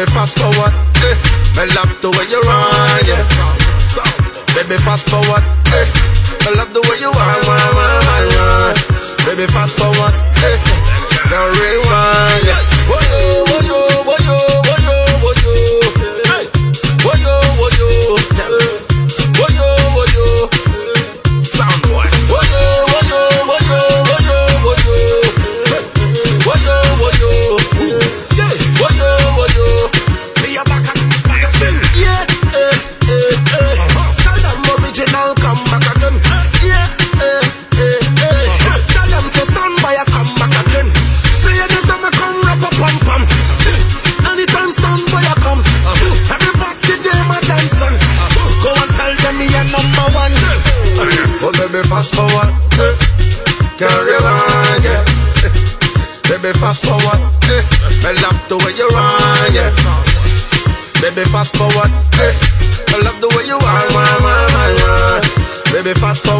Baby, fast forward, eh. Me love the way you run, yeah. So, baby, fast forward, eh. I love the way you run, run, run, run. Baby, fast forward, number one. Oh, baby, fast forward. Carry on, yeah. Baby, fast forward. Eh. I love the way you run, yeah. Baby, fast forward. Eh. I love the way you run, run, run, run. Baby, fast forward.